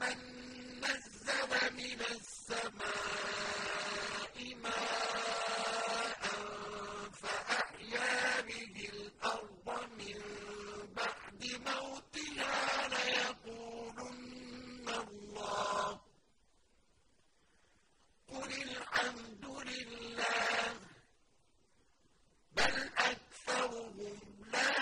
مَّن نَّزَّلَ مِنَ السَّمَاءِ مَاءً فَأَحْيَا بِهِ الْأَرْضَ مِن بَعْدِ مَوْتِهَا لَيَقُولُنَّ اللَّهُ. قُلِ الْحَمْدُ لِلَّهِ بَلْ أَكْثَرُهُمْ لَا